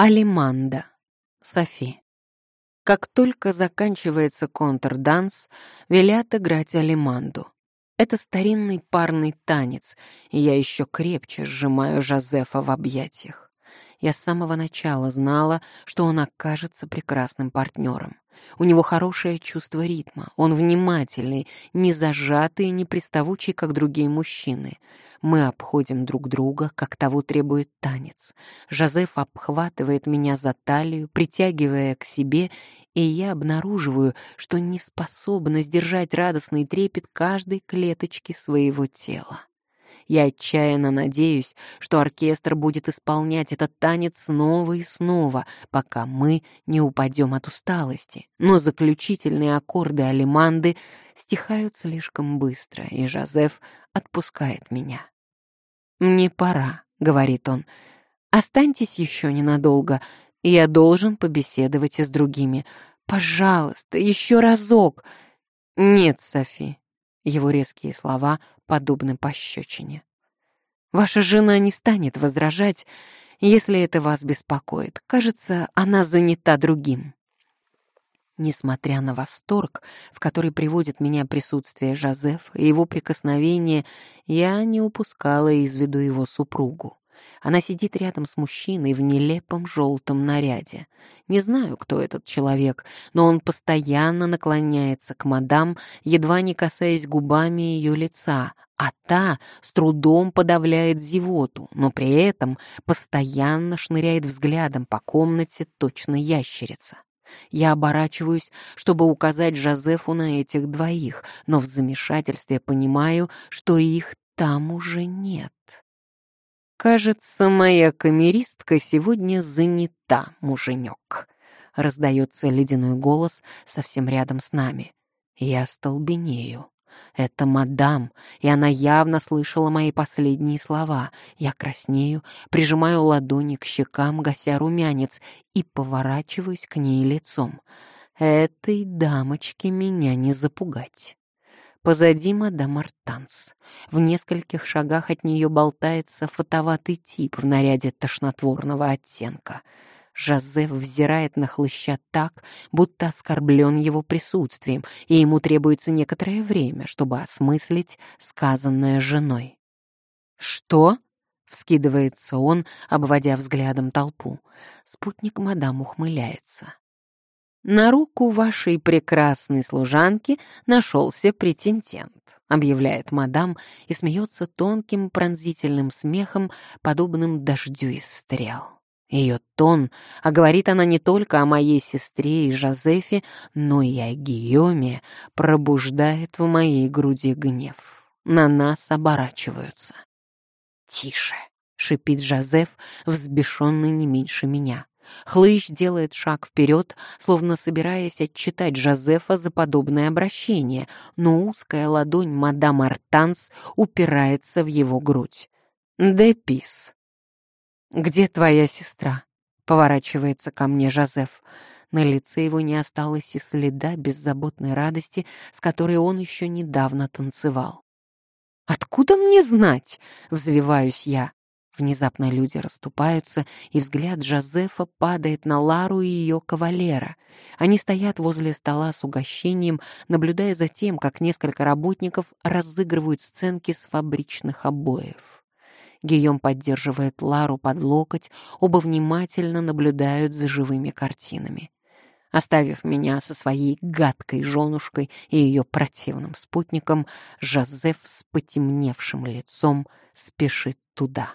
Алиманда. Софи. Как только заканчивается контрданс, велят играть алиманду. Это старинный парный танец, и я еще крепче сжимаю Жозефа в объятиях. Я с самого начала знала, что он окажется прекрасным партнером. У него хорошее чувство ритма, он внимательный, не зажатый и не приставучий, как другие мужчины. Мы обходим друг друга, как того требует танец. Жозеф обхватывает меня за талию, притягивая к себе, и я обнаруживаю, что не способна сдержать радостный трепет каждой клеточки своего тела. Я отчаянно надеюсь, что оркестр будет исполнять этот танец снова и снова, пока мы не упадем от усталости. Но заключительные аккорды алиманды стихают слишком быстро, и Жозеф отпускает меня. «Мне пора», — говорит он. «Останьтесь еще ненадолго. Я должен побеседовать и с другими. Пожалуйста, еще разок». «Нет, Софи». Его резкие слова подобны пощечине. Ваша жена не станет возражать, если это вас беспокоит. Кажется, она занята другим. Несмотря на восторг, в который приводит меня присутствие Жозефа и его прикосновение, я не упускала из виду его супругу. Она сидит рядом с мужчиной в нелепом желтом наряде. Не знаю, кто этот человек, но он постоянно наклоняется к мадам, едва не касаясь губами ее лица, а та с трудом подавляет зевоту, но при этом постоянно шныряет взглядом по комнате точно ящерица. Я оборачиваюсь, чтобы указать Жозефу на этих двоих, но в замешательстве понимаю, что их там уже нет. «Кажется, моя камеристка сегодня занята, муженек», — раздается ледяной голос совсем рядом с нами. Я столбенею. Это мадам, и она явно слышала мои последние слова. Я краснею, прижимаю ладони к щекам, гася румянец, и поворачиваюсь к ней лицом. Этой дамочке меня не запугать. Позади мадам Артанс. В нескольких шагах от нее болтается фотоватый тип в наряде тошнотворного оттенка. Жозеф взирает на хлыща так, будто оскорблен его присутствием, и ему требуется некоторое время, чтобы осмыслить сказанное женой. «Что?» — вскидывается он, обводя взглядом толпу. Спутник мадам ухмыляется. «На руку вашей прекрасной служанки нашелся претендент», — объявляет мадам и смеется тонким пронзительным смехом, подобным дождю из стрел. Ее тон, а говорит она не только о моей сестре и Жозефе, но и о Гийоме, пробуждает в моей груди гнев. На нас оборачиваются. «Тише!» — шипит Жозеф, взбешенный не меньше меня. Хлыщ делает шаг вперед, словно собираясь отчитать Жозефа за подобное обращение, но узкая ладонь мадам Артанс упирается в его грудь. «Депис». «Где твоя сестра?» — поворачивается ко мне Жозеф. На лице его не осталось и следа беззаботной радости, с которой он еще недавно танцевал. «Откуда мне знать?» — взвиваюсь я. Внезапно люди расступаются, и взгляд Жозефа падает на Лару и ее кавалера. Они стоят возле стола с угощением, наблюдая за тем, как несколько работников разыгрывают сценки с фабричных обоев. Гийом поддерживает Лару под локоть, оба внимательно наблюдают за живыми картинами. Оставив меня со своей гадкой женушкой и ее противным спутником, Жозеф с потемневшим лицом спешит туда.